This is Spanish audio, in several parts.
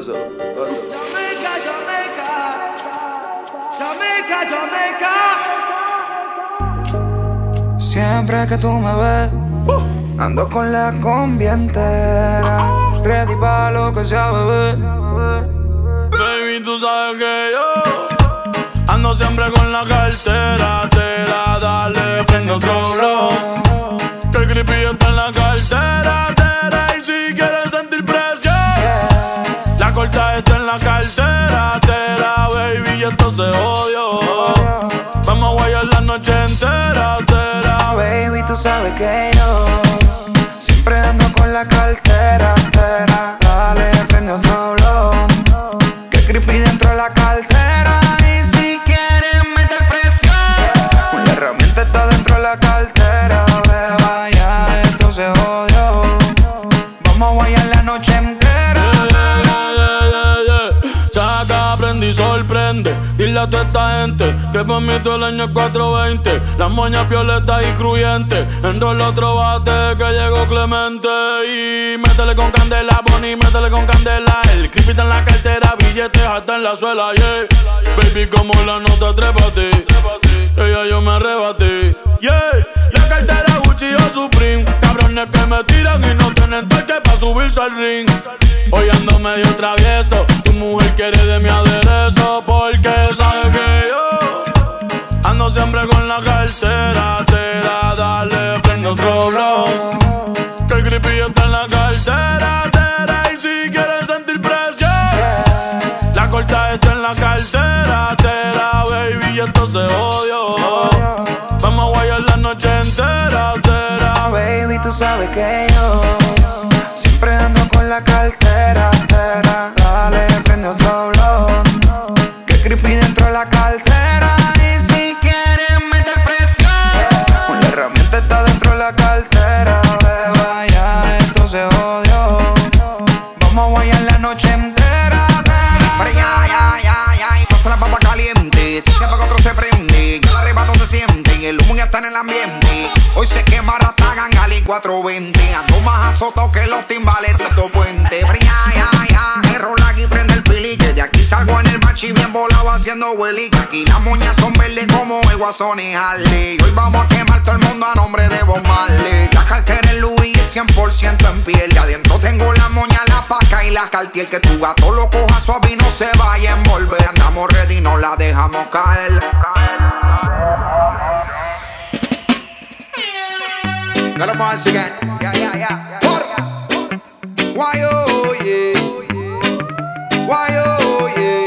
Pásalo, pásalo. Jamaica, Jamaica. Jamaica, Jamaica. Siempre que tú me ves, ando con la combi entera. Ready para lo que sea, bebé. Baby, tú sabes que yo ando siempre con la cartera. Está en la cartera. Tera, baby, y esto se odio. Vamos a guayar la noche entera. Tera, Baby, tú sabes que yo siempre ando con la cartera. entera. Dale, prende otro blon. Que creepy dentro de la cartera. Y si quieres meter presión, la herramienta está dentro de la cartera. Beba, ya esto se jodió. Vamos a guayar la noche entera. Dile a toda esta gente que por mí todo el año es 420. Las moñas violetas y cruyentes. Enrola otro bate que llegó Clemente. Y métele con candela, Bonnie, métele con candela. El creepy está en la cartera, billetes hasta en la suela, yeah. Baby, como la nota, trépate. Ella yo me arrebaté, yeah. La cartera Gucci o Supreme. Cabrones que me tiran y no tienen toque pa' subirse al ring. Hoy ando medio travieso. Tu mujer quiere de mi aderezo. Porque sabe que yo ando siempre con la cartera. Te da, dale, prende otro blow. Que el creepy está en la cartera. Tera, y si quieres sentir presión, la corta está en la cartera. Tera, baby, y esto se odio. Vamos a guayar la noche entera. Tera, Baby, tú sabes que yo está en el ambiente. Hoy se quema Ratagan Ali 420. Ando más azotado que los timbales Tito Puente. Pero ya, ya, ya, error aquí prende el pili. Que de aquí salgo en el machi bien volado haciendo hueli. Aquí las moñas son verdes como el guasón y Harley. Hoy vamos a quemar todo el mundo a nombre de Bob Marley. La cartera en Louis es 100% en piel. Y adentro tengo la moña, la paca y la cartier. Que tu gato lo coja suave y no se vaya a envolver. Andamos ready, no la dejamos caer. Dale más again. Yeah, yeah, yeah. For. Why oh yeah. Why oh yeah.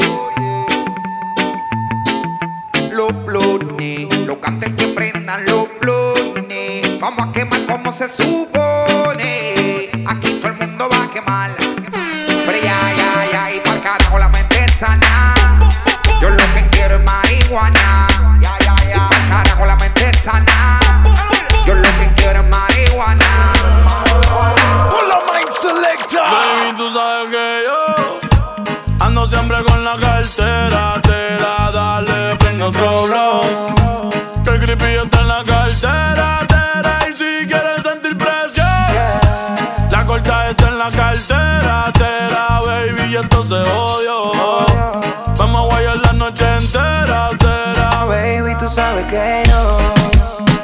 Los blones, los cantes que prendan los blones. Vamos a quemar como se supone. Aquí todo el mundo va a quemar. Pero ya, ya, ya, y pa'l carajo la mente sana. sabes que yo ando siempre con la cartera. Tera, dale, prende otro blow. Que el creepy está en la cartera. Tera, y si quieres sentir presión, la corta está en la cartera. Tera, baby, y esto se odio. Vamos a guayar la noche entera. Tera, baby, tú sabes que yo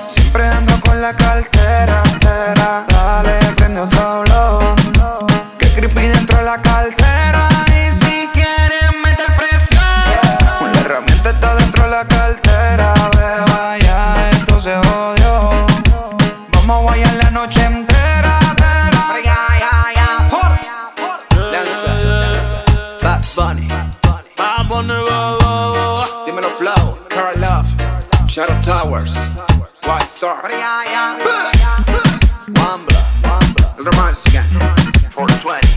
siempre ando con la cartera. Towers, White Star, Mambla, Romance again, 420.